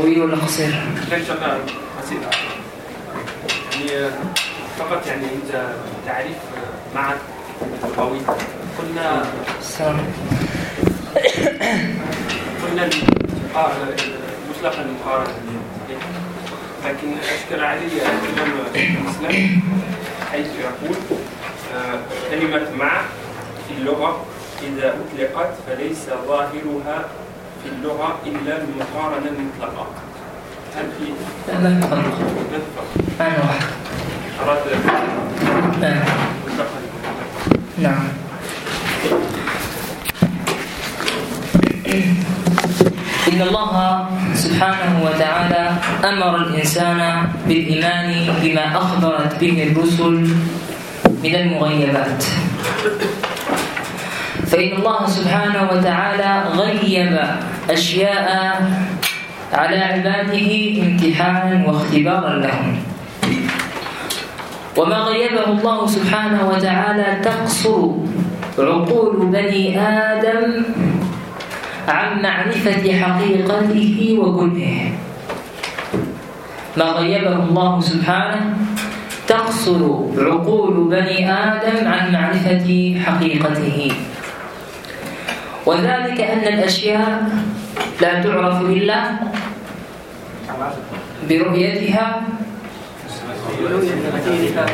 طويل ولا قصير؟ لا ان شاء الله قصير. يعني فقط يعني انت تعريف مع لغوي قلنا السلام قلنا مطلق المقارنه لكن اشكل علي الامام الاسلام حيث يقول آه، كلمة مع في اللغة إذا أطلقت فليس ظاهرها في اللغة إلا المقارنه المطلقه هل في لا معنى واحد. أراد نعم نعم. إن الله سبحانه وتعالى أمر الإنسان بالإيمان بما أخبرت به الرسل من المغيبات. فإن الله سبحانه وتعالى غيب أشياء على عباده امتحانا واختبارا لهم. وما غيبه الله سبحانه وتعالى تقصر عقول بني آدم عن معرفة حقيقته وكنه. ما غيبه الله سبحانه تقصر عقول بني آدم عن معرفة حقيقته. وذلك أن الأشياء لا تعرف إلا برؤيتها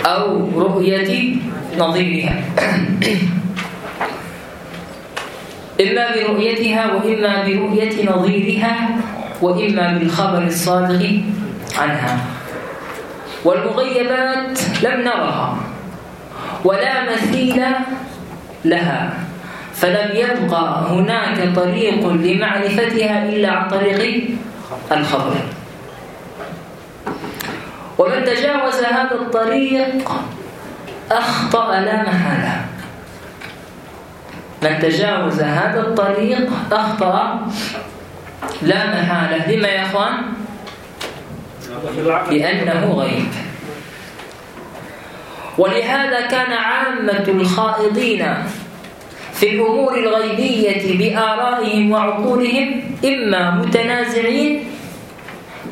أو رؤية نظيرها. إما برؤيتها وإما برؤية نظيرها وإما بالخبر الصادق عنها. والمغيبات لم نرها ولا مثيل لها. فلم يبقى هناك طريق لمعرفتها إلا عن طريق الخبر. ومن تجاوز هذا الطريق أخطأ لا محالة. من تجاوز هذا الطريق أخطأ لا محالة. لما يا أخوان؟ لأنه غيب. ولهذا كان عامة الخائضين في الأمور الغيبية بآرائهم وعقولهم إما متنازعين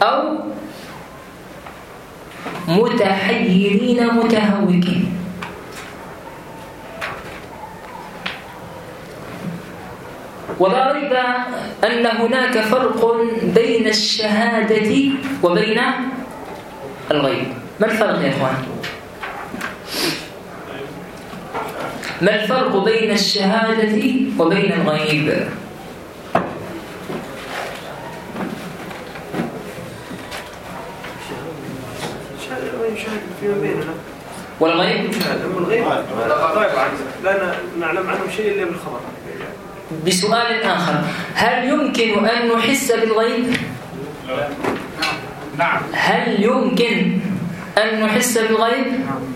أو متحيرين متهوكين ولا ريب أن هناك فرق بين الشهادة وبين الغيب ما الفرق يا إخوان؟ ما الفرق بين الشهادة وبين الغيب؟ والغيب والغيب غائب لا نعلم عنه شيء الا بالخبر بسؤال آخر هل يمكن أن نحس بالغيب؟ نعم هل يمكن أن نحس بالغيب؟ نعم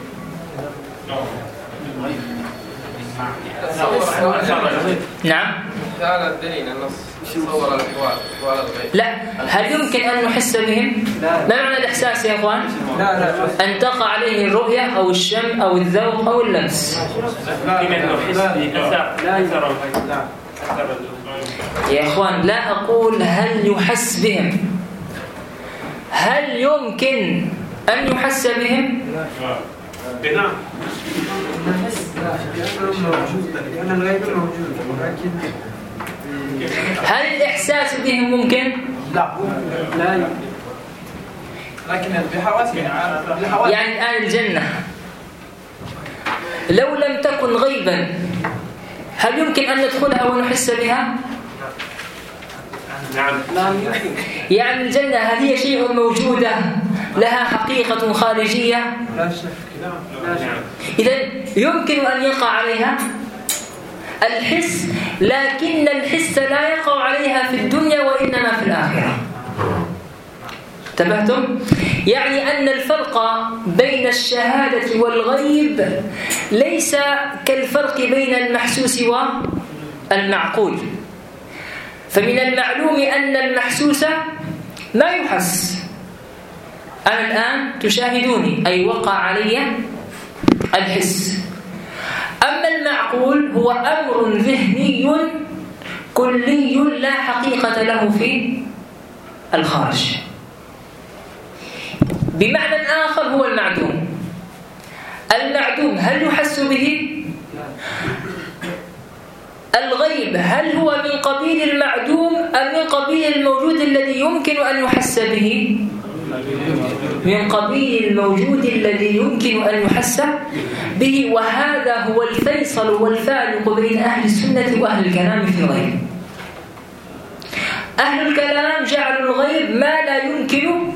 هذا الدليل النص صور الغيب. لا. هل يمكن أن نحس بهم؟ ما معنى الإحساس يا إخوان؟ لا لا أن تقع عليه الرؤية أو الشم أو الذوق أو اللمس. يمكن ان نحس باثر اثر اثر يا إخوان لا أقول هل يحس بهم. هل يمكن أن يحس بهم؟ نعم هل الإحساس بهم ممكن؟ لا. لا. لكن بحواسنا بحواسنا يعني الآن الجنة. لو لم تكن غيبا هل يمكن أن ندخلها ونحس بها؟ نعم. يعني الجنة هل هي شيء موجودة لها حقيقة خارجية. لا شك. شك. إذا يمكن أن يقع عليها الحس لكن الحس لا يقع عليها في الدنيا وإنما في الآخرة. انتبهتم؟ يعني أن الفرق بين الشهادة والغيب ليس كالفرق بين المحسوس والمعقول. فمن المعلوم أن المحسوس ما يحس. أنا الآن تشاهدوني أي وقع علي الحس. أما المعقول هو أمر ذهني كلي لا حقيقة له في الخارج. بمعنى آخر هو المعدوم. المعدوم هل يحس به؟ الغيب هل هو من قبيل المعدوم أم من قبيل الموجود الذي يمكن أن يحس به؟ من قبيل الموجود الذي يمكن أن يحس به وهذا هو الفيصل والفارق بين أهل السنة وأهل الكلام في الغيب أهل الكلام جعلوا الغيب ما لا يمكن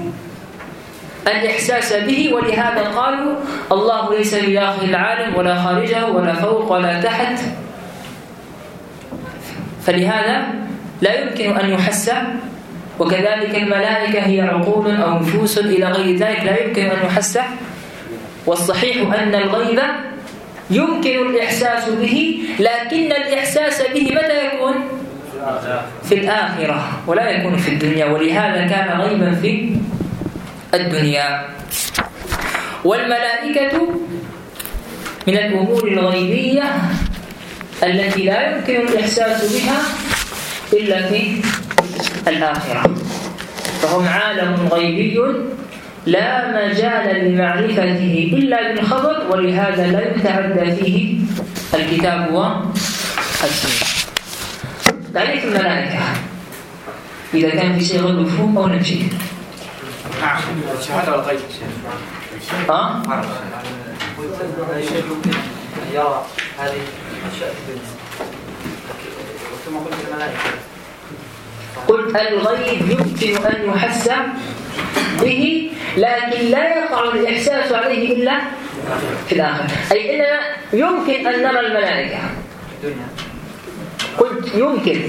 الإحساس به ولهذا قالوا الله ليس بداخل العالم ولا خارجه ولا فوق ولا تحت فلهذا لا يمكن أن يحس وكذلك الملائكة هي عقول أو نفوس إلى غير ذلك لا يمكن أن يحس. والصحيح أن الغيب يمكن الإحساس به لكن الإحساس به متى يكون؟ في الآخرة ولا يكون في الدنيا. ولهذا كان غيبا في الدنيا. والملائكة من الأمور الغيبية التي لا يمكن الإحساس بها إلا في الآخرة. فهم عالم غيبي لا مجال لمعرفته إلا بالخبر ولهذا لا يتعدى فيه الكتاب والسنة. تعريف الملائكة. إذا كان في شيء غير مفهوم أو نمشي نعم. الشهادة والغيب ها؟ يرى هذه قلت الغيب يمكن أن يحس به لكن لا يقع الإحساس عليه إلا في الآخر. أي إننا يمكن أن نرى الملائكة. قلت يمكن.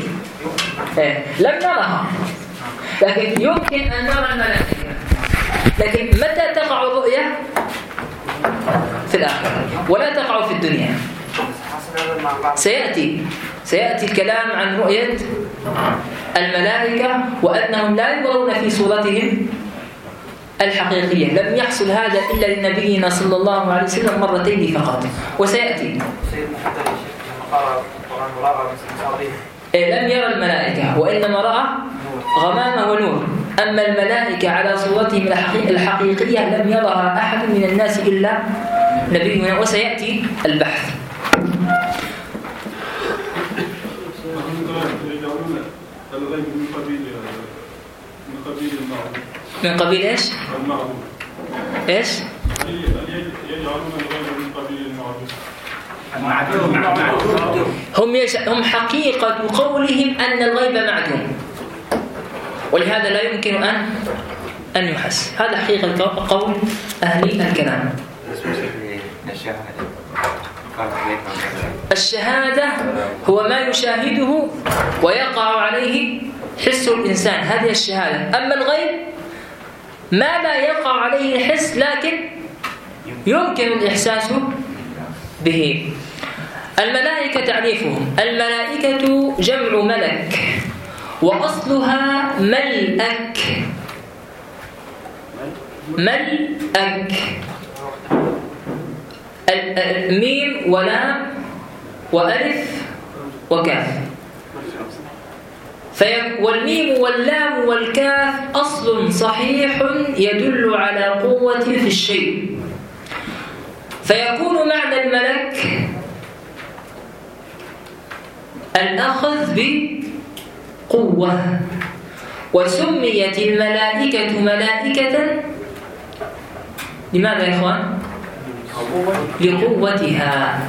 إيه. لم نرها. لكن يمكن أن نرى الملائكة. لكن متى تقع الرؤية؟ في الآخرة. ولا تقع في الدنيا. سيأتي. سيأتي الكلام عن رؤية الملائكة وأنهم لا ينظرون في صورتهم الحقيقية. لم يحصل هذا إلا لنبينا صلى الله عليه وسلم مرتين فقط. وسيأتي. إيه، لم يرى الملائكة وإنما رأى غمامة ونور أما الملائكة على صورتهم الحقي- الحقيقية لم يرها أحد من الناس إلا نبينا. وسيأتي البحث. من قبيل قبيل المعروف إيش؟ يجعلون من قبيل هم يش... هم حقيقة قولهم أن الغيب معدوم. ولهذا لا يمكن أن أن يحس. هذا حقيقة قول أهل الكلام. الشهادة هو ما يشاهده ويقع عليه حس الإنسان هذه الشهادة. أما الغيب ما لا يقع عليه الحس لكن يمكن الإحساس به. الملائكة تعريفهم. الملائكة جمع ملك وأصلها ملأك. ملأك. الميم ولام وألف وكاف. والميم واللام والكاف أصل صحيح يدل على قوة في الشيء. فيكون معنى الملك الأخذ بقوة. وسميت الملائكة ملائكة لماذا يا إخوان؟ لقوتها.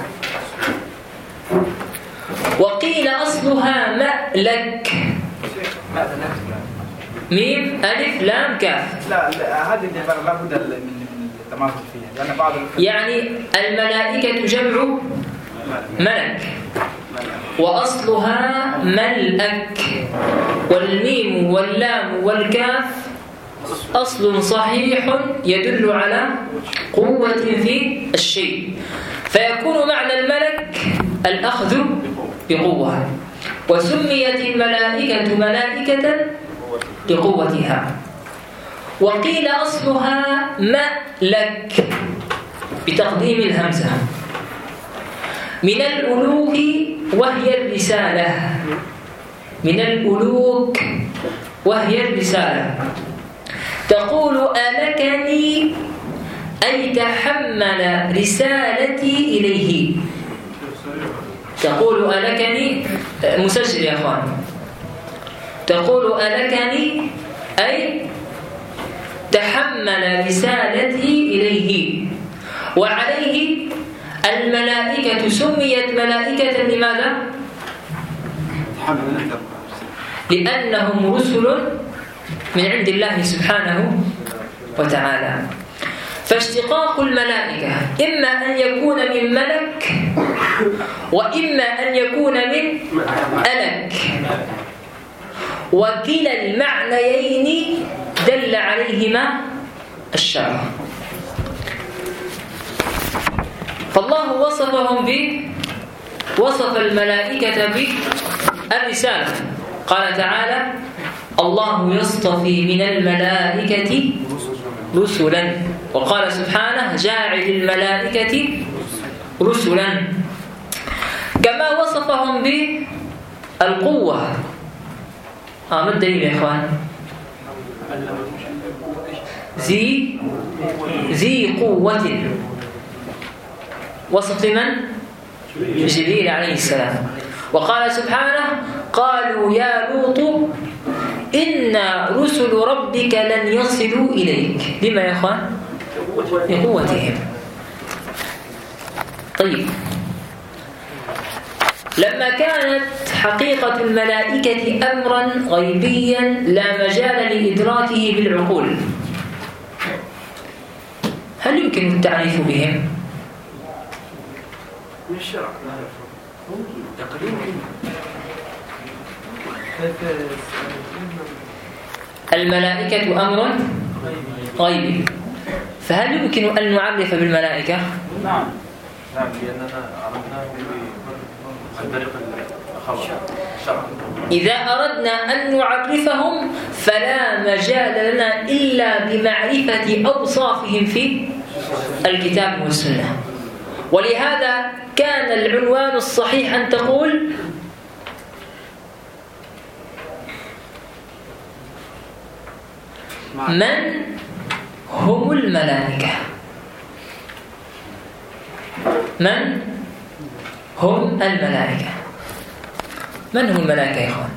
وقيل أصلها مألك. ميم ألف لام كاف. لا هذه العبارة لابد من التماثل فيها. لأن بعض يعني الملائكة جمع ملك. وأصلها ملأك. والميم واللام والكاف أصل صحيح يدل على قوة في الشيء. فيكون معنى الملك الأخذ بقوة. وسميت الملائكة ملائكة لقوتها وقيل أصلها مألك بتقديم الهمزة. من الألوك وهي الرسالة. من الألوك وهي الرسالة. تقول ألكني أي تحمل رسالتي إليه. تقول ألكني مسجل يا أخوان. تقول ألكني أي تحمل رسالتي إليه. وعليه الملائكة سميت ملائكة لماذا؟ لأنهم رسل من عند الله سبحانه وتعالى. فاشتقاق الملائكة إما أن يكون من ملك وإما أن يكون من ألك. وكلا المعنيين دل عليهما الشرع. فالله وصفهم ب وصف الملائكة بالرسالة قال تعالى الله يصطفي من الملائكة رسلا. وقال سبحانه جاعل الملائكة رسلا. كما وصفهم بالقوة. آه ما الدليل يا إخوان؟ ذي ذي قوة. وصف من؟ جبريل عليه السلام. وقال سبحانه قالوا يا لوط إن رسل ربك لن يصلوا إليك لما يا أخوان؟ لقوتهم طيب. لما كانت حقيقة الملائكة أمرا غيبيا لا مجال لإدراكه بالعقول. هل يمكن التعريف بهم؟ من الشرع الملائكة أمر غيبي فهل يمكن أن نعرف بالملائكة؟ نعم. نعم لأننا عرفناه عن طريق الخبر. الشرع إذا أردنا أن نعرفهم فلا مجال لنا إلا بمعرفة أوصافهم في الكتاب والسنة. ولهذا كان العنوان الصحيح أن تقول من هم الملائكة؟ من هم الملائكة؟ من هم الملائكة يا إخوان؟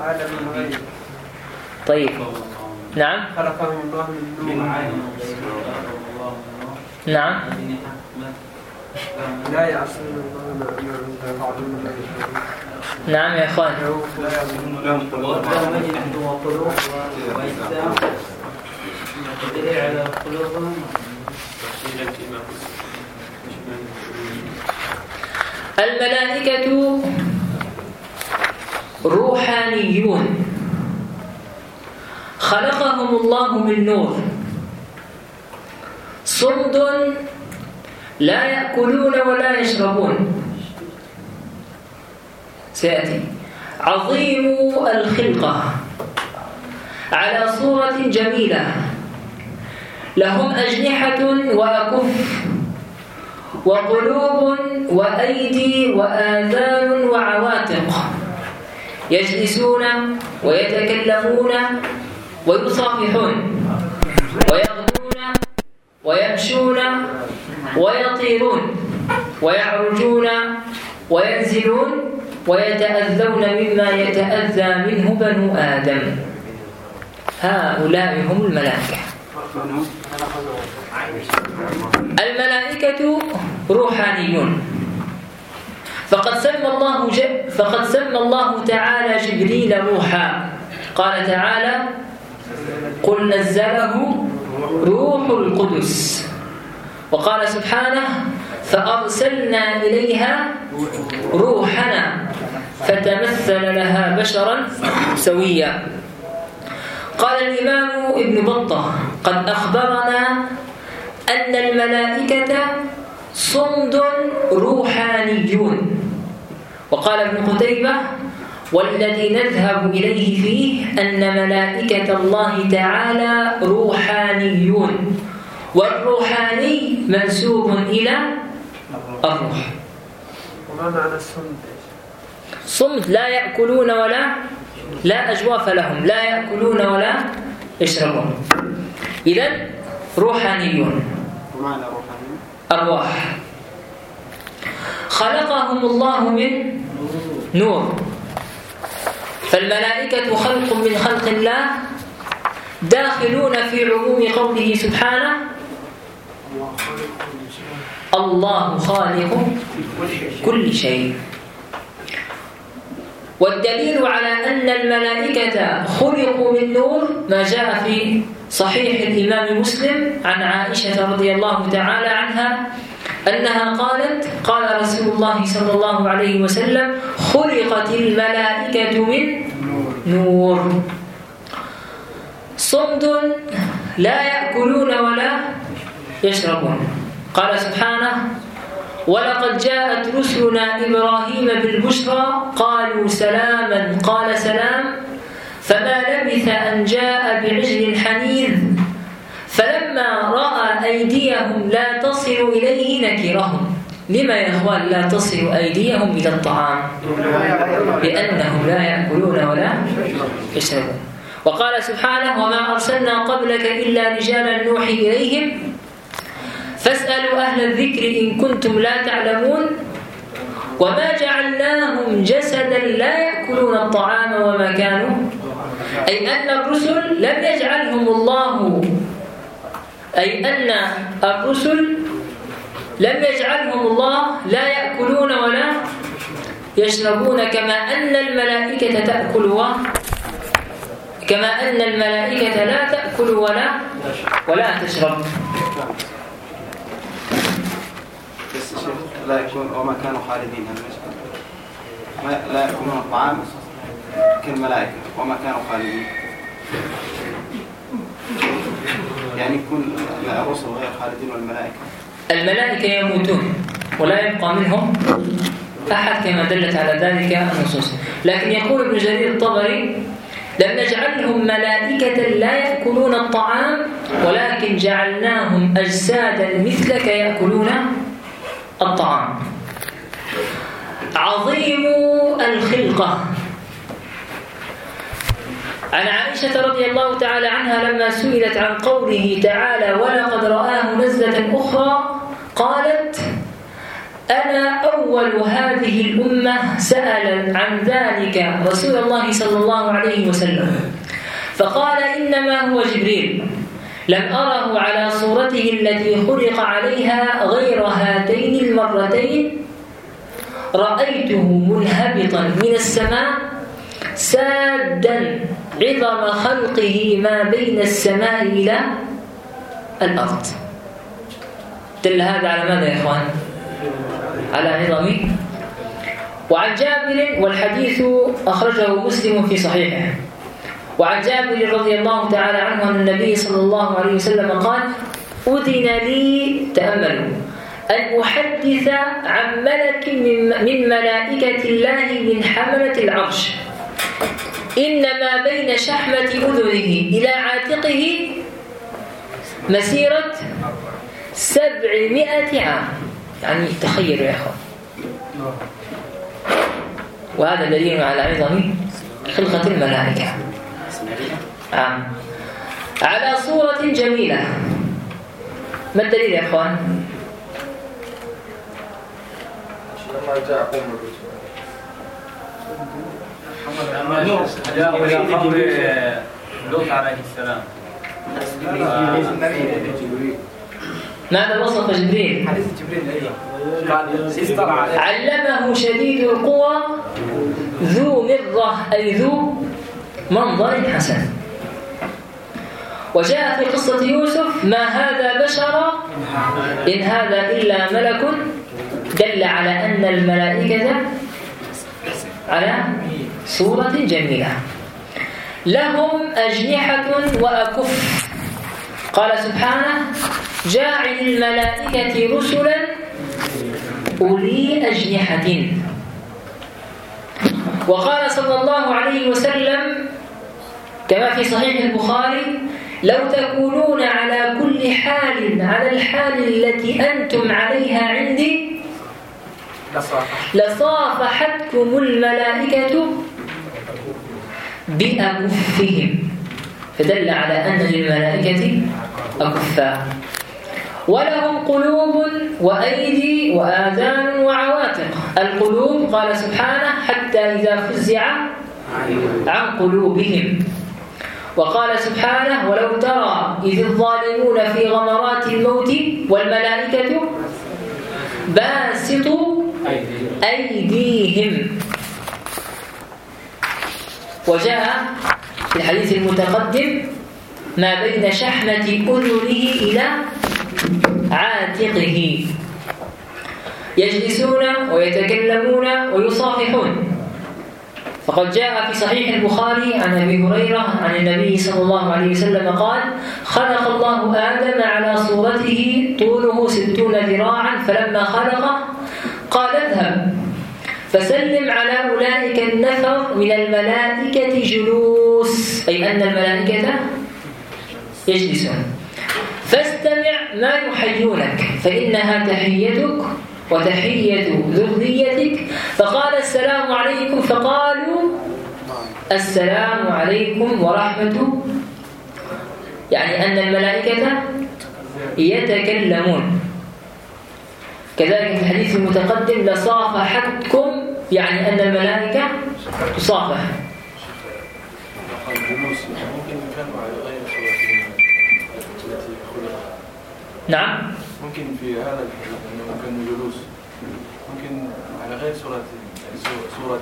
عالم الغيب. طيب. نعم. خلقهم الله من نور. نعم. لا يعصون الله ما امرهم نعم يا لهم الملائكة روحانيون. خلقهم الله من نور. صمد لا يأكلون ولا يشربون. سيأتي. عظيم الخلقة. على صورة جميلة. لهم أجنحة وأكف وقلوب وأيدي وآذان وعواتق. يجلسون ويتكلمون ويصافحون. ويغدون ويمشون ويطيرون ويعرجون وينزلون ويتأذون مما يتأذى منه بنو آدم. هؤلاء هم الملائكة. الملائكة روحانيون. فقد سمى الله ج... فقد سمى الله تعالى جبريل روحا. قال تعالى قل نزله روح القدس. وقال سبحانه فأرسلنا إليها روحنا فتمثل لها بشرا سويا. قال الإمام ابن بطة قد أخبرنا أن الملائكة صمد روحانيون. وقال ابن قتيبة والذي نذهب إليه فيه أن ملائكة الله تعالى روحانيون والروحاني منسوب إلى الروح. وما معنى الصمد؟ صمد لا يأكلون ولا لا أجواف لهم لا يأكلون ولا يشربون. إذا روحانيون. ومعنى روحاني أرواح خلقهم الله من نور. فالملائكة خلق من خلق الله داخلون في عموم قوله سبحانه الله خالق كل شيء. والدليل على أن الملائكة خلقوا من نور ما جاء في صحيح الإمام مسلم عن عائشة رضي الله تعالى عنها أنها قالت قال رسول الله صلى الله عليه وسلم خلقت الملائكة من نور. صمد لا يأكلون ولا يشربون. قال سبحانه ولقد جاءت رسلنا إبراهيم بالبشرى قالوا سلاما. قال سلام فما لبث أن جاء بعجل حنيذ فلما رأى أيديهم لا تصل إليه نكرهم. لما يا إخوان لا تصل أيديهم إلى الطعام لأنهم لا يأكلون ولا يشربون. وقال سبحانه وما أرسلنا قبلك إلا رجالا نوحي إليهم. فاسألوا أهل الذكر إن كنتم لا تعلمون. وما جعلناهم جسدا لا يأكلون الطعام وما كانوا. أي أن الرسل لم يجعلهم الله. أي أن الرسل لم يجعلهم الله لا يأكلون ولا يشربون كما أن الملائكة تأكل و كما أن الملائكة لا تأكل ولا ولا تشرب. بس لا يكون وما كانوا خالدين. ما لا يأكلون الطعام كالملائكة وما كانوا خالدين. يعني يكون الرسل غير خالدين والملائكة. الملائكة يموتون ولا يبقى منهم أحد كما دلت على ذلك النصوص. لكن يقول ابن جرير الطبري لم نجعلهم ملائكة لا يأكلون الطعام ولكن جعلناهم أجسادا مثلك يأكلون الطعام. عظيم الخلقة. عن عائشة رضي الله تعالى عنها لما سئلت عن قوله تعالى ولقد رآه نزلة أخرى قالت أنا أول هذه الأمة سأل عن ذلك رسول الله صلى الله عليه وسلم. فقال إنما هو جبريل. لم أره على صورته التي خلق عليها غير هاتين المرتين. رأيته منهبطا من السماء سادا عظم خلقه ما بين السماء إلى الأرض. دل هذا على ماذا يا إخوان؟ على عظم وعن جابر والحديث أخرجه مسلم في صحيحه. وعن جابر رضي الله تعالى عنه أن النبي صلى الله عليه وسلم قال أذن لي تأملوا أن أحدث عن ملك من ملائكة الله من حملة العرش. إن ما بين شحمة أذنه إلى عاتقه مسيرة سبعمائة عام. يعني تخيلوا يا أخوان. وهذا دليل على عظم خلقة الملائكة. عام على صورة جميلة. ما الدليل يا أخوان؟ لما جاء قوم لوط عليه السلام ماذا وصف جبريل؟ حديث جبريل عليه. علمه شديد القوى ذو مرة أي ذو منظر حسن. وجاء في قصة يوسف ما هذا بشرا إن هذا إلا ملك. دل على أن الملائكة على صورة جميلة. لهم أجنحة وأكف. قال سبحانه جاعل الملائكة رسلا أولي أجنحة. وقال صلى الله عليه وسلم كما في صحيح البخاري لو تكونون على كل حال على الحال التي أنتم عليها عندي لصافحتكم الملائكة بأكفهم. فدل على أن للملائكة أكفا ولهم قلوب وأيدي وآذان وعواتق. القلوب قال سبحانه حتى إذا فزع عن قلوبهم. وقال سبحانه ولو ترى إذ الظالمون في غمرات الموت والملائكة باسطوا أيديهم. وجاء في الحديث المتقدم ما بين شحمة أذنه إلى عاتقه. يجلسون ويتكلمون ويصافحون. فقد جاء في صحيح البخاري عن أبي هريرة عن النبي صلى الله عليه وسلم قال خلق الله آدم على صورته طوله ستون ذراعا فلما خلقه قال اذهب فسلم على أولئك النفر من الملائكة جلوس. أي أن الملائكة يجلسون. فاستمع ما يحيونك فإنها تحيتك وتحية ذريتك. فقال السلام عليكم فقالوا السلام عليكم ورحمة. يعني أن الملائكة يتكلمون. كذلك في الحديث المتقدم لصافحتكم يعني أن الملائكة تصافح. نعم. ممكن في هذا الحديث انه ممكن جلوس. ممكن على غير صورة صورة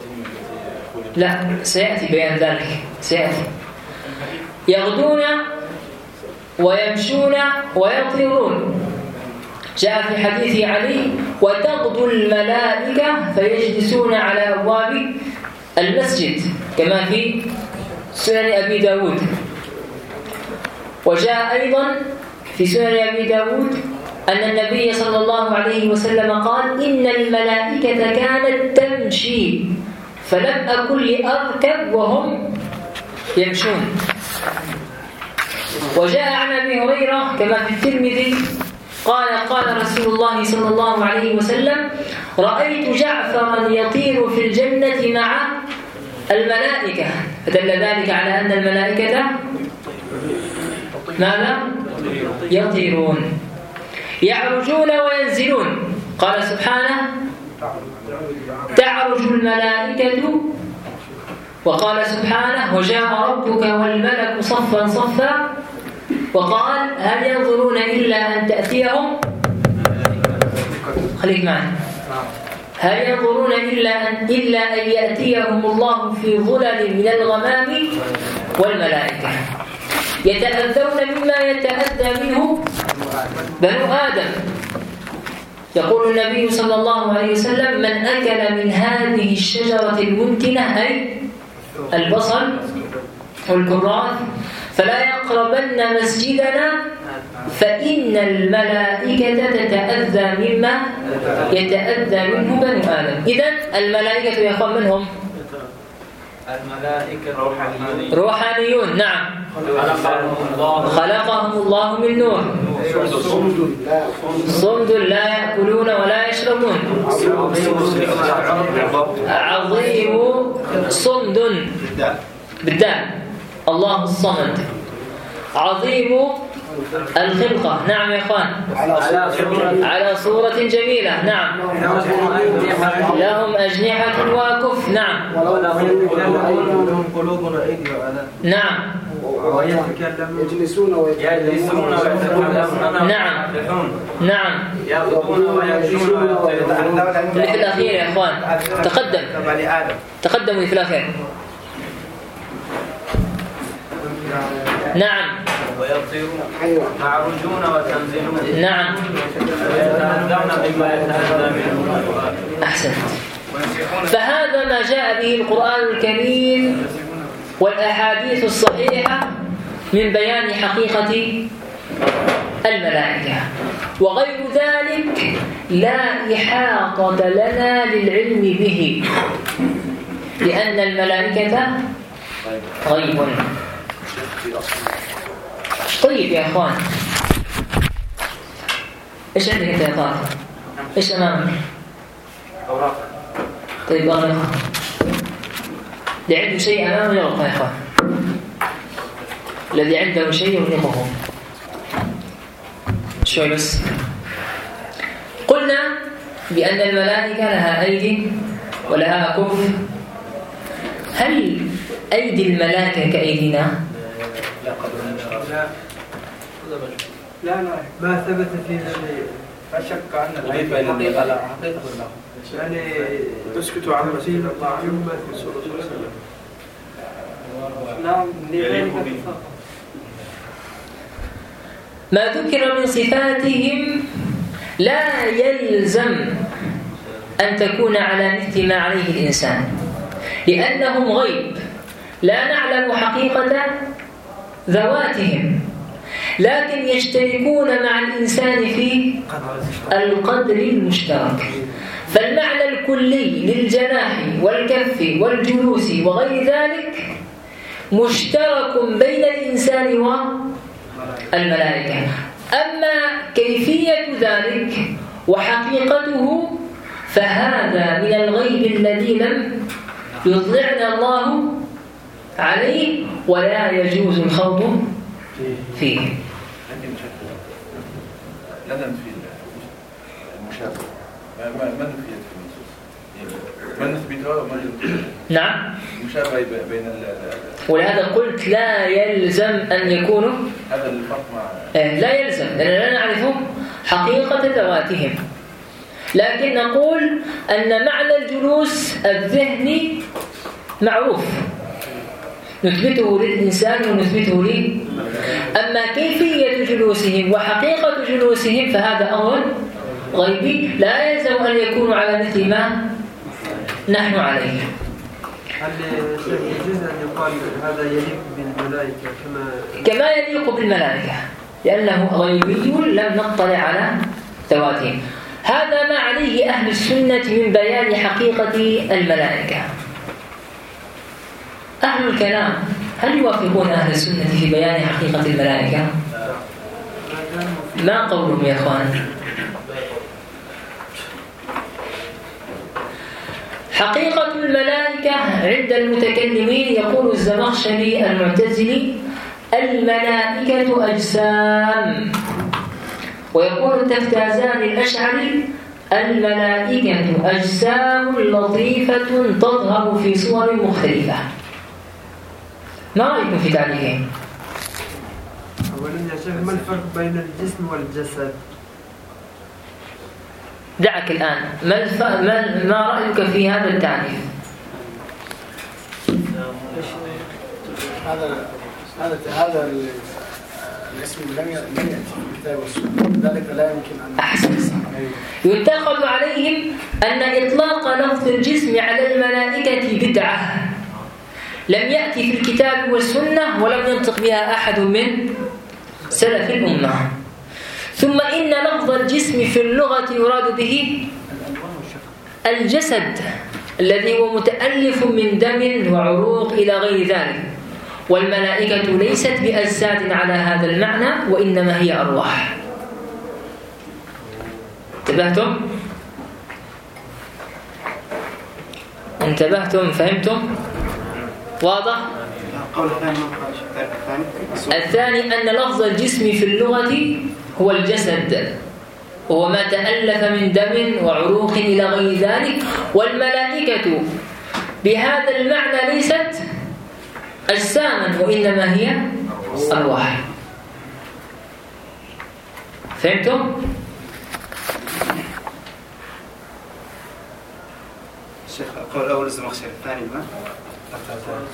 لا سيأتي بيان ذلك. سيأتي. يغدون ويمشون ويطيرون. جاء في حديث علي وتغدو الملائكة فيجلسون على أبواب المسجد كما في سنن أبي داود. وجاء أيضا في سنن أبي داود أن النبي صلى الله عليه وسلم قال إن الملائكة كانت تمشي فلم أكن لأركب وهم يمشون. وجاء عن أبي هريرة كما في الترمذي قال قال رسول الله صلى الله عليه وسلم رأيت جعفرا يطير في الجنة مع الملائكة. فدل ذلك على أن الملائكة ماذا؟ يطيرون. يعرجون وينزلون. قال سبحانه تعرج الملائكة. وقال سبحانه وجاء ربك والملك صفا صفا. وقال هل ينظرون إلا أن تأتيهم؟ خليك معنا هل ينظرون إلا أن, إلا أن يأتيهم الله في ظلل من الغمام والملائكة. يتأذون مما يتأذى منه بنو آدم. يقول النبي صلى الله عليه وسلم من أكل من هذه الشجرة المنتنة أي البصل والكراث فلا يقربن مسجدنا فإن الملائكة تتأذى مما يتأذى منه بنو آدم. إذا الملائكة يا منهم الملائكة روحانيون. روحانيون نعم. خلقهم الله من نور صمد لا يأكلون ولا يشربون. عظيم صمد. بالدال الله الصمد. عظيم الخلقة نعم يا إخوان. على صورة جميلة. نعم. لهم أجنحة وكف نعم. لهم قلوب وأيدي نعم. يجلسون ويتكلمون. نعم. نعم. يأخذون ويمشون الأخير يا إخوان. تقدم. تقدموا في الأخير. نعم. ويطيرون. يعرجون وتنزلون. نعم. ويتأذون بما يتأذى منه أحسنت. فهذا ما جاء به القرآن الكريم والأحاديث الصحيحة من بيان حقيقة الملائكة. وغير ذلك لا إحاطة لنا للعلم به لأن الملائكة غيب. طيب يا إخوان إيش عندك أنت يا طارق؟ إيش أمامك؟ أوراق طيب اغلق اللي عنده شيء أمامه يغلق يا إخوان الذي عنده شيء يغلقه شوي بس قلنا بأن الملائكة لها أيدي ولها أكف هل أيدي الملائكة كأيدينا؟ لا لا ما ثبت فيه شيء. فشك عن الحقيقة لا حقيقة لا؟ يعني اسكتوا عن في رسول الله معلومة صلى الله عليه وسلم. نعم به. لذلك ما ذكر من صفاتهم لا يلزم أن تكون على مثل ما عليه الإنسان لأنهم غيب. لا نعلم حقيقة ذواتهم. لكن يشتركون مع الإنسان في القدر المشترك. فالمعنى الكلي للجناح والكف والجلوس وغير ذلك مشترك بين الإنسان والملائكة أما كيفية ذلك وحقيقته فهذا من الغيب الذي لم يطلعنا الله عليه ولا يجوز الخوض فيه. لا ما نفيت في النصوص؟ ما نثبتها وما نعم. المشابهة بين ولهذا قلت لا يلزم أن يكونوا هذا الفرق مع آه، لا يلزم لأننا لا نعرف حقيقة ذواتهم. لكن نقول أن معنى الجلوس الذهني معروف. نثبته للإنسان ونثبته لي. أما كيفية جلوسهم وحقيقة جلوسهم فهذا أمر غيبي. لا يلزم أن يكونوا على مثل ما نحن عليه. هل يجوز أن يقال هذا يليق بالملائكة كما كما يليق بالملائكة؟ لأنه غيبي لم نطلع على ذواتهم هذا ما عليه أهل السنة من بيان حقيقة الملائكة. أهل الكلام هل يوافقون أهل السنة في بيان حقيقة الملائكة؟ ما قولهم يا إخوان؟ حقيقة الملائكة عند المتكلمين يقول الزمخشري المعتزلي الملائكة أجسام ويقول التفتازان الأشعري الملائكة أجسام لطيفة تظهر في صور مختلفة ما رأيكم في تعريفهم؟ أولا يا شيخ ما الفرق بين الجسم والجسد؟ دعك الآن ما, الف... ما... ما رأيك في هذا التعريف؟ هذا هذا هذا ال- الاسم لم لم يأتي في الكتاب والسنة ذلك لا يمكن أن أحسن يتخذ عليهم أن إطلاق لفظ الجسم على الملائكة بدعة لم يأتي في الكتاب والسنة ولم ينطق بها أحد من سلف الأمة ثم إن لفظ الجسم في اللغة يراد به الجسد الذي هو متألف من دم وعروق إلى غير ذلك والملائكة ليست بأجساد على هذا المعنى وإنما هي أرواح انتبهتم؟ انتبهتم فهمتم؟ واضح؟ الثاني أن لفظ الجسم في اللغة هو الجسد وهو ما تألف من دم وعروق إلى غير ذلك والملائكة بهذا المعنى ليست أجساما وإنما هي أرواح فهمتم؟ الشيخ القول الأول الزمخشري الثاني ما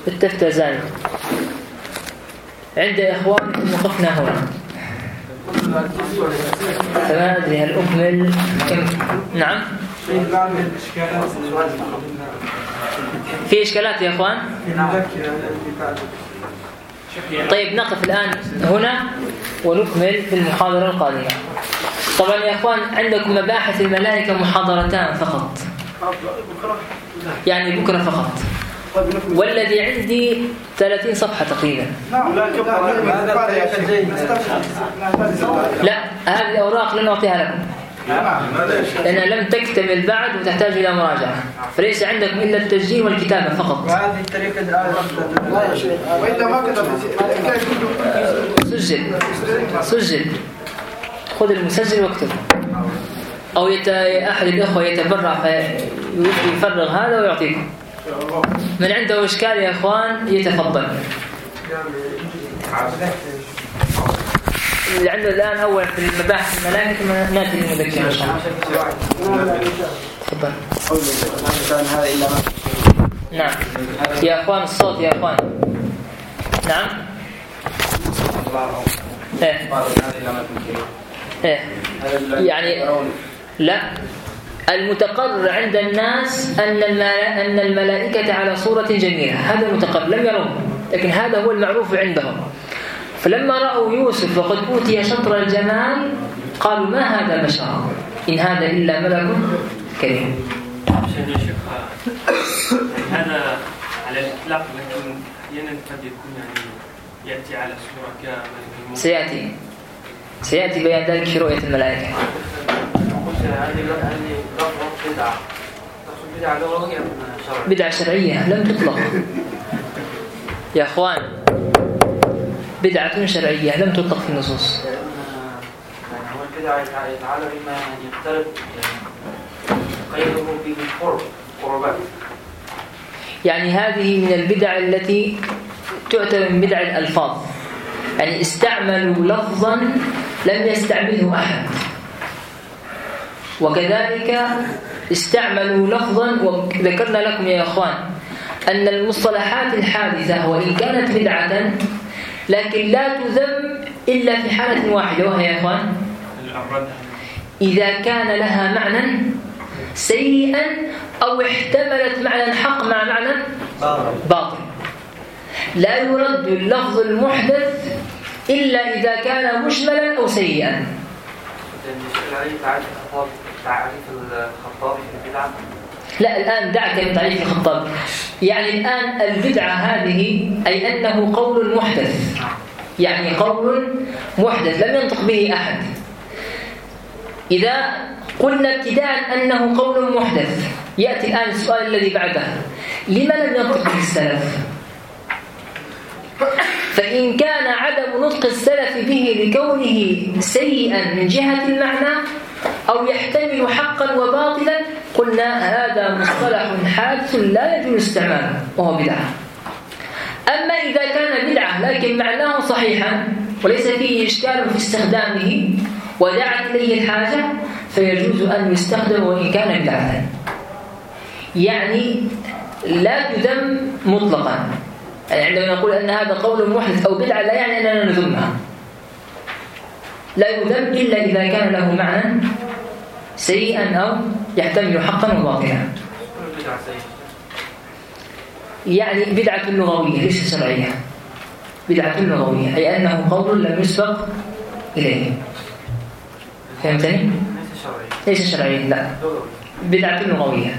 التفتزان عند إخوانكم وقفنا هنا. فما أدري هل أكمل كم نعم. في إشكالات يا إخوان؟ طيب نقف الآن هنا ونكمل في المحاضرة القادمة. طبعا يا إخوان عندكم مباحث الملائكة محاضرتان فقط. يعني بكرة فقط. والذي عندي 30 صفحة تقريبا. لا هذه الأوراق لن أعطيها لكم. لأنها لم تكتمل بعد وتحتاج إلى مراجعة. فليس عندكم إلا التسجيل والكتابة فقط. وهذه الطريقة الآن لا يا شيخ وإلا ما كتب سجل. سجل. خذ المسجل واكتب. أو يت... أحد الإخوة يتبرع فيفرغ هذا ويعطيكم. من عنده إشكال يا إخوان يتفضل. لأنه الآن أول في المباحث الملائكة ناتي للمذكرة إن شاء الله. تفضل. نعم. يا أخوان الصوت يا أخوان. نعم. تنكرون إيه. يعني لا. المتقرر عند الناس أن أن الملائكة على صورة جميلة. هذا المتقرر لم يروه لكن هذا هو المعروف عندهم. فلما رأوا يوسف وقد أوتي شطر الجمال قالوا ما هذا بشر؟ إن هذا إلا ملك كريم. هذا على الإطلاق لكن أحيانا قد يكون يعني يأتي على صورة كملك سيأتي. سيأتي بيان ذلك في رؤية الملائكة. بدعة شرعية لم تطلق. يا أخوان بدعة شرعية لم تطلق في النصوص. يعني هو بما يقترب قيده يعني هذه من البدع التي تعتبر من بدع الألفاظ. يعني استعملوا لفظا لم يستعمله أحد. وكذلك استعملوا لفظا وذكرنا لكم يا أخوان أن المصطلحات الحادثة وإن كانت بدعة لكن لا تذم إلا في حالة واحدة وهي يا الأمراض إذا كان لها معنى سيئا أو احتملت معنى حق مع معنى باطل. لا يرد اللفظ المحدث إلا إذا كان مجملا أو سيئا. لا الآن دعك من تعريف الخطاب. يعني الآن البدعة هذه أي أنه قول محدث. يعني قول محدث لم ينطق به أحد. إذا قلنا ابتداء أنه قول محدث يأتي الآن السؤال الذي بعده. لما لم ينطق به السلف؟ فإن كان عدم نطق السلف به لكونه سيئا من جهة المعنى أو يحتمل حقا وباطلا قلنا هذا مصطلح حادث لا يجوز استعماله وهو بدعة. أما إذا كان بدعة لكن معناه صحيحا وليس فيه إشكال في استخدامه ودعت إليه الحاجة فيجوز أن يستخدم وإن كان بدعة. يعني لا تذم مطلقا. يعني عندما نقول أن هذا قول محدث أو بدعة لا يعني أننا نذمها. لا يذم إلا إذا كان له معنى سيئا أو يحتمل حقا وباطلا. يعني بدعة لغوية ليس شرعية. بدعة لغوية أي أنه قول لم يسبق إليه. فهمتني؟ ليس شرعية لا. بدعة لغوية.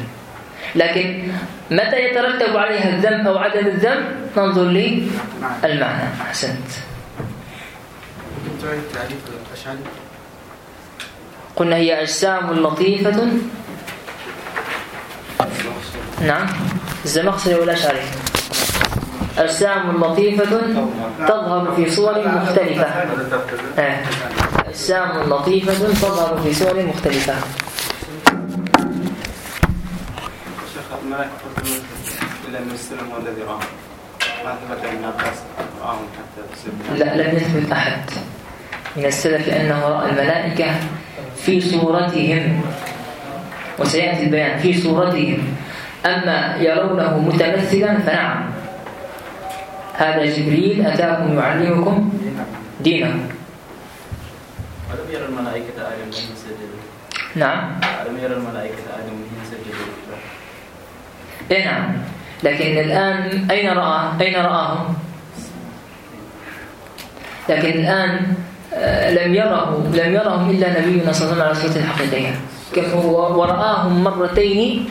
لكن متى يترتب عليها الذم أو عدم الذم؟ ننظر للمعنى. أحسنت. تعرف تعريف الأشعري؟ قلنا هي أجسام لطيفة. نعم. الزمخشري والأشعري أجسام لطيفة تظهر في صور مختلفة. آه. أجسام لطيفة تظهر في صور مختلفة. شيخ إلا السلم هو الذي رآهم ما ثبت عباس رآهم حتى لا لم يثبت أحد. من السلف أنه رأى الملائكة في صورتهم وسيأتي البيان في صورتهم. أما يرونه متمثلا فنعم. هذا جبريل أتاكم يعلمكم دينكم ألم يرى الملائكة آدم وهم نعم. ألم يرى الملائكة آدم وهم سجدوا إيه نعم. لكن الآن أين رأى أين رآهم؟ لكن الآن لم يره لم يرهم إلا نبينا صلى الله عليه وسلم على صورته الحقيقية ورآهم مرتين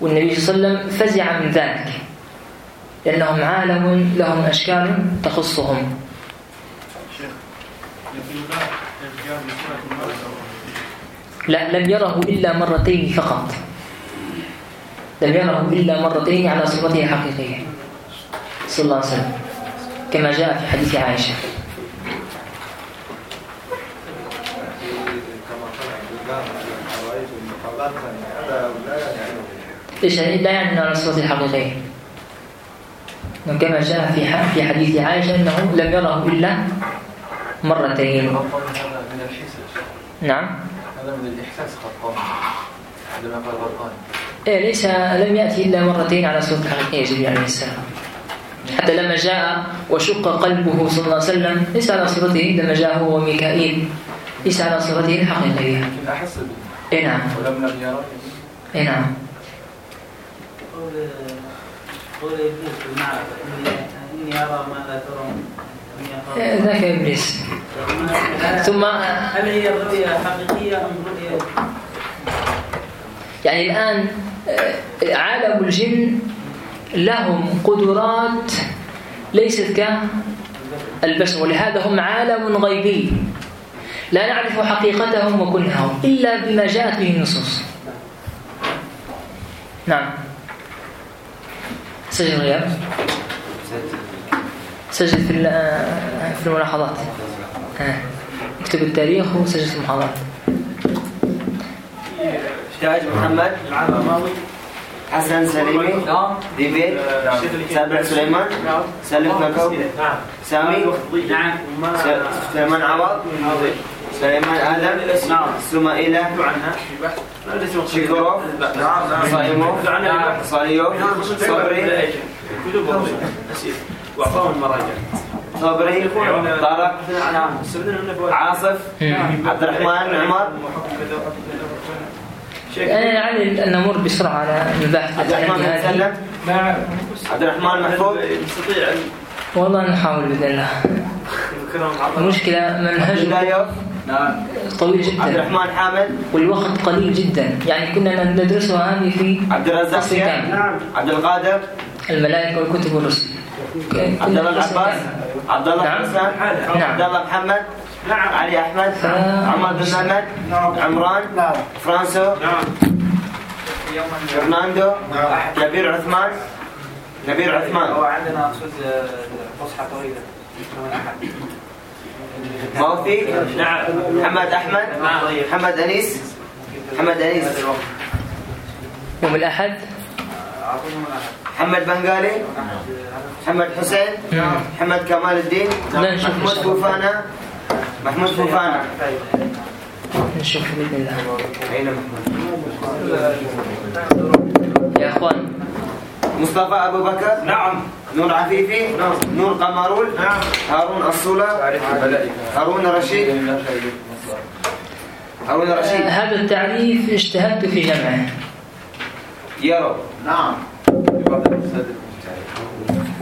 والنبي صلى الله عليه وسلم فزع من ذلك. لأنهم عالم لهم أشكال تخصهم. لا لم يره إلا مرتين فقط. لم يره إلا مرتين على صورته الحقيقية. صلى الله عليه وسلم. كما جاء في حديث عائشة كما قال عبد الله الحوائج والمقابلات هذا لا يعني ليش لا يعني أنه على صورته الحقيقية كما جاء في في حديث عائشة أنه لم يره إلا مرتين. نعم. هذا من الإحساس غلطان عندما قال غلطان إيه ليس لم يأتي إلا مرتين على صورة الحقيقية جبريل عليه السلام. حتى لما جاء وشق قلبه صلى الله عليه وسلم ليس على صورته لما جاء هو وميكائيل ليس على صورته الحقيقية. لكن أحس به إيه نعم. ولم لم يرى إيه نعم. قول قول إبليس بالمعنى اني إني أرى ما لا ترون. ذاك إبليس. ثم هل هي رؤية حقيقية أم رؤية؟ يعني الآن آه، عالم الجن لهم قدرات ليست كالبشر ولهذا هم عالم غيبي. لا نعرف حقيقتهم وكنههم إلا بما جاءت به النصوص. نعم. سجل غياب سجل في ال- في الملاحظات. آه. اكتب التاريخ وسجل في المحاضرات تاج محمد. حسن سليمي. ديفيد. سابع سليمان. سامي. نعم. س- سليمان عوض. سليمان آدم سمائلة شكروف صايمو صاليو صبري واعطاهم مراجع صبري طارق عاصف عبد الرحمن عمر لعلي أن نمر بسرعة على المباحث عبد الرحمن هذه عبد الرحمن محفوظ. نستطيع ان والله نحاول بإذن الله. المشكلة عبد طويل عبد جدا. الرحمن حامد. والوقت قليل جدا. يعني كنا ندرسها هذه في عبد الرزاق كامل. عبد القادر. الملائكة والكتب والرسل. عبد الله العباس. كامل. عبد الله نعم. حسن. نعم. عبد الله محمد. علي أحمد. ف- عمر بن محمد. عمران. فرانسو. فرناندو. كبير عثمان. كبير هو عثمان عندنا اقصد فصحى يوم الاحد موثي نعم محمد أحمد؟ محمد أنيس؟ محمد أنيس. يوم الأحد؟ محمد بنغالي؟ محمد حسين؟ محمد كمال الدين؟ محمود. فوفانا؟ محمود فوفانا. نشوف بإذن الله. محمود يا أخوان. مصطفى أبو بكر؟ نعم. نور عفيفي نور قمرول نعم. هارون الصولة هارون رشيد هارون آه، رشيد هذا التعريف اجتهدت في جمعه يرو نعم. بعض الأستاذ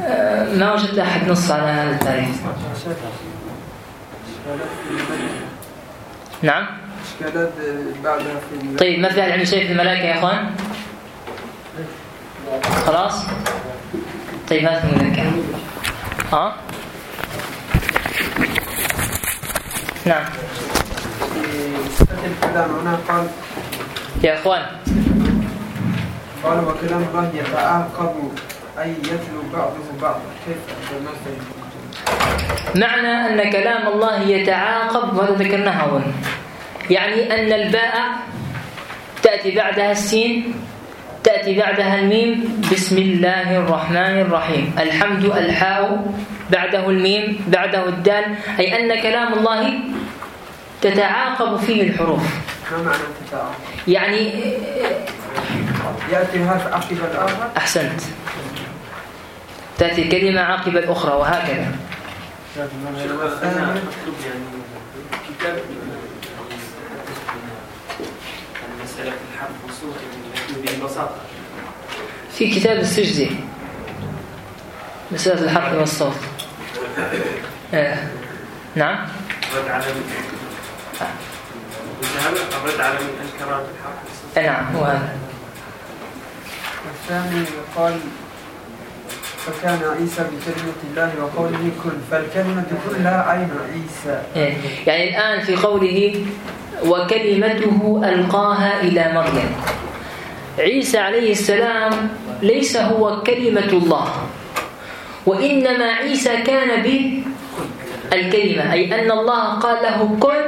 آه، ما وجدت أحد نص على هذا التعريف. نعم؟ إشكالات بعدها في طيب ما في أحد عنده شيء في الملائكة يا أخوان؟ خلاص؟ طيب هات المذكرة ها؟ نعم. هنا يا أخوان. قال وكلام الله يتعاقب أي يتلو بعضه بعضا كيف معنى أن كلام الله يتعاقب وهذا ذكرناه أول. يعني أن الباء تأتي بعدها السين تأتي بعدها الميم بسم الله الرحمن الرحيم. الحمد الحاء بعده الميم بعده الدال أي أن كلام الله تتعاقب فيه الحروف. ما معنى يعني يأتي هذا عقب الآخر؟ أحسنت. تأتي كلمة عقب الأخرى وهكذا. يعني كتاب عن مسألة الحرف يعني ببساطة في كتاب السجدي. مسألة الحرف والصوت. آه. نعم. رد على من على من أنكر آه، نعم هو هذا. الثاني قال فكان عيسى بكلمة الله وقوله كن فالكلمة كلها عين عيسى. إيه. يعني الآن في قوله وكلمته ألقاها إلى مريم. عيسى عليه السلام ليس هو كلمة الله وإنما عيسى كان به الكلمة أي أن الله قال له كن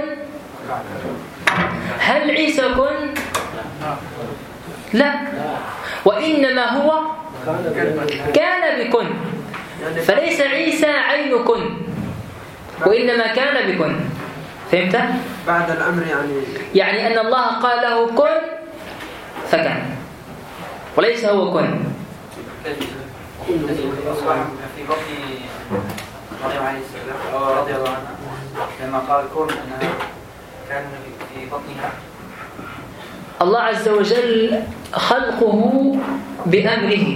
هل عيسى كن؟ لا وإنما هو كان بكن فليس عيسى عين كن وإنما كان بكن فهمت؟ بعد الأمر يعني يعني أن الله قال له كن فكان وليس هو كن. في بطن رضي الله لما قال كن كان في بطنها الله عز وجل خلقه بأمره.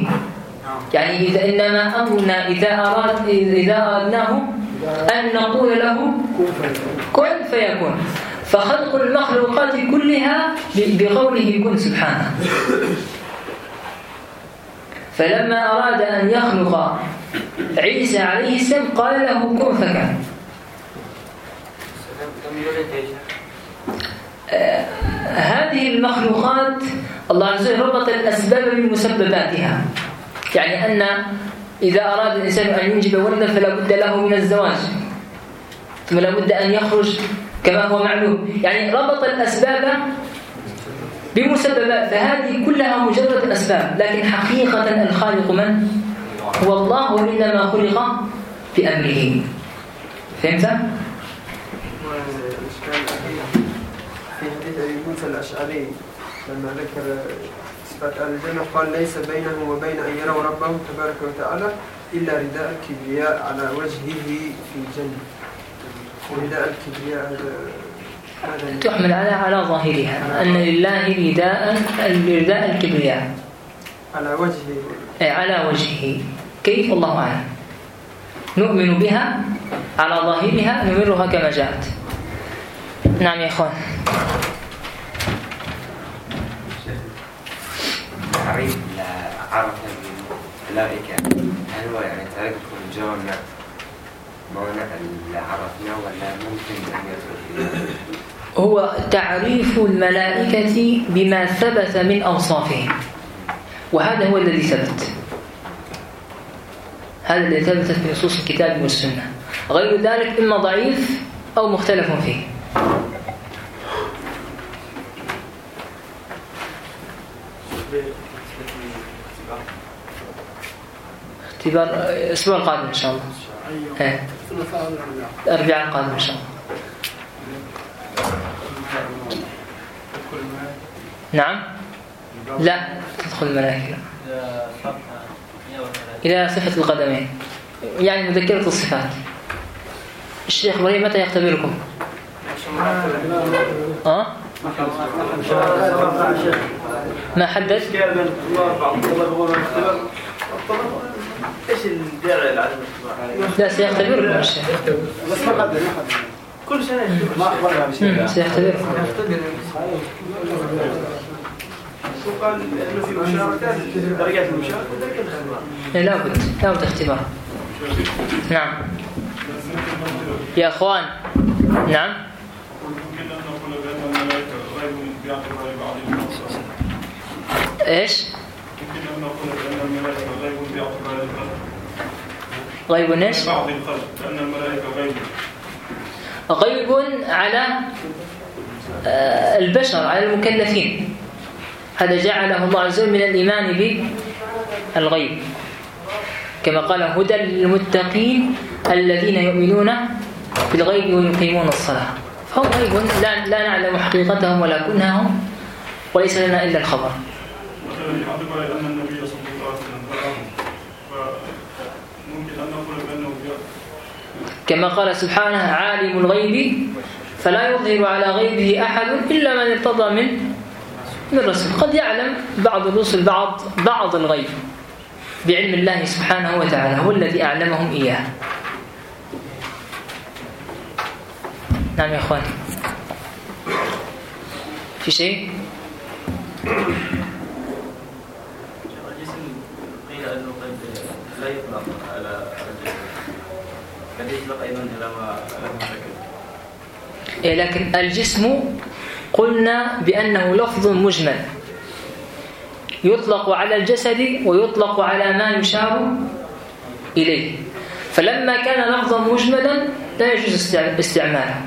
يعني إذا إنما أمرنا إذا أراد إذا أردناه أن نقول له كن فيكون. فخلق المخلوقات كلها بقوله كن سبحانه. فلما أراد أن يخلق عيسى عليه السلام قال له كن فكان. آه هذه المخلوقات الله عز وجل ربط الأسباب بمسبباتها. يعني أن إذا أراد الإنسان أن ينجب ولدا فلا بد له من الزواج. ثم لا بد أن يخرج كما هو معلوم. يعني ربط الأسباب بمسببات فهذه كلها مجرد أسباب لكن حقيقة الخالق من؟ هو الله وإنما خلق بأمره فهمت؟ في حديث أبي موسى الأشعري لما ذكر صفات أهل الجنة قال ليس بينهم وبين أن يروا ربهم تبارك وتعالى إلا رداء الكبرياء على وجهه في الجنة رداء الكبرياء تحمل على على ظاهرها أن لله رداء رداء الكبرياء. على وجهه. أي على وجهه. كيف؟ الله أعلم. نؤمن بها على ظاهرها نمرها كما جاءت. نعم يا إخوان. تعريف عرف الملائكة هل هو يعني تعريف جامع معنى اللي عرفناه ولا ممكن أن يدخل هو تعريف الملائكة بما ثبت من أوصافهم. وهذا هو الذي ثبت. هذا الذي ثبتت في نصوص الكتاب والسنة. غير ذلك إما ضعيف أو مختلف فيه. اختبار الأسبوع القادم إن شاء الله. الأربعاء القادم إن شاء الله. نعم؟ لا. تدخل الملائكة إلى صفة القدمين يعني مذكرة الصفات. الشيخ إبراهيم متى يختبركم؟ أه؟ ما حدد؟ إيش الداعي لعدم لا سيختبركم الشيخ بس ما حدد ما حدد كل سنة ما اخبرنا مم، سيختبركم وقال انه في مشاركات درجات المشاركة إيه، لابد لابد اختبار. نعم. يا أخوان. نعم. إيش؟ غيب إيش؟ الملائكة غيب غيب على آه، البشر على المكلفين. هذا جعله الله عز وجل من الإيمان بالغيب. كما قال هدى للمتقين الذين يؤمنون بالغيب ويقيمون الصلاة. فهم غيب لا, لا نعلم حقيقتهم ولا كنهم وليس لنا إلا الخبر. كما قال سبحانه عالم الغيب فلا يظهر على غيبه أحد إلا من ارتضى من من رسول قد يعلم بعض الرسل بعض بعض الغيب بعلم الله سبحانه وتعالى هو الذي أعلمهم إياه. نعم يا أخوان في شيء؟ لا يطلق على قد يطلق حركه إيه لكن الجسم قلنا بأنه لفظ مجمل. يطلق على الجسد ويطلق على ما يشار إليه. فلما كان لفظا مجملا لا يجوز استعماله.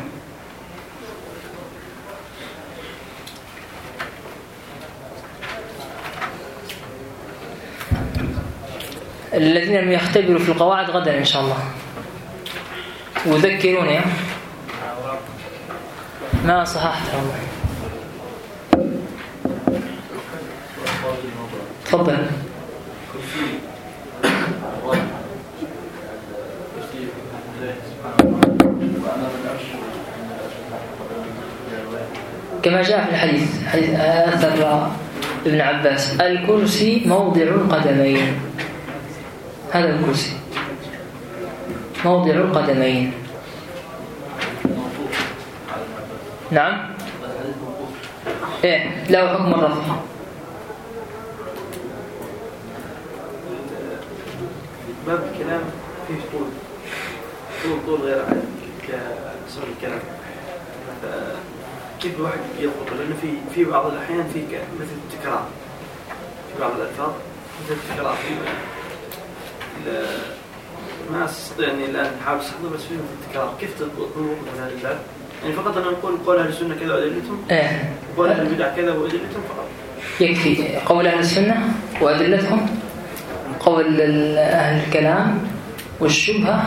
الذين لم يختبروا في القواعد غدا إن شاء الله. وذكروني. ما صححت؟ والله تفضل. كما جاء في الحديث حديث أثر ابن عباس الكرسي موضع القدمين. هذا الكرسي. موضع القدمين. نعم. إيه له حكم الرفع باب الكلام فيه طول. طول طول غير عادي كسر الكلام. كيف الواحد يضبط لأنه في في بعض الأحيان في مثل التكرار. في بعض الألفاظ مثل التكرار. ما أستطيع اني الآن أحاول استحضر بس فيهم في التكرار. كيف تضبط من هذا الباب؟ يعني فقط أنا نقول قول أهل السنة كذا وأدلتهم؟ إيه. قول أهل البدع كذا وأدلتهم فقط. يكفي. قول أهل السنة وأدلتهم. قول أهل الكلام والشبهة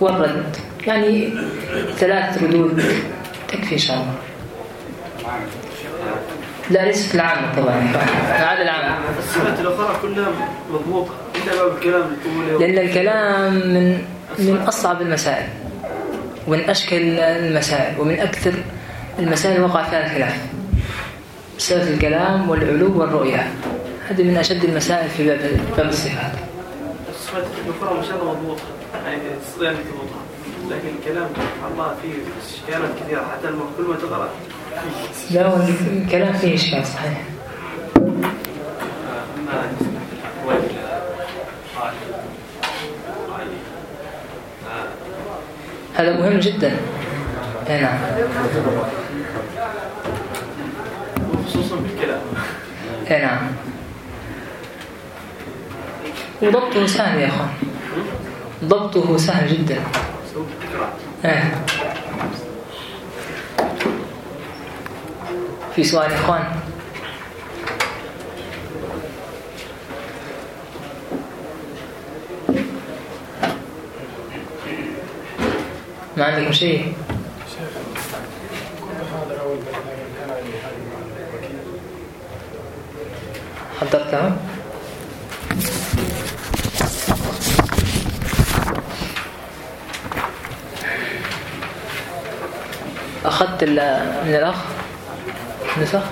والرد. يعني ثلاث ردود تكفي إن شاء الله. لا ليست العامة طبعا. هذا العامة الصفات الأخرى كلها مضبوطة إلا باب الكلام لأن الكلام من من أصعب المسائل ومن أشكل المسائل ومن أكثر المسائل وقع فيها الخلاف. مسألة الكلام والعلو والرؤية. هذه من أشد المسائل في باب الصفات الصفات شاء الله مضبوطة يعني لكن الكلام الله فيه إشكالات كثيرة حتى كل ما تقرأ لا الكلام فيه إشكال صحيح. هذا مهم جدا. نعم. وخصوصا بالكلام. نعم. وضبطه سهل يا أخوان. ضبطه سهل جدا. إيه في سؤال أخوان. ما عندكم شيء؟ حضرتها؟ أخذت من الأخ. نسخ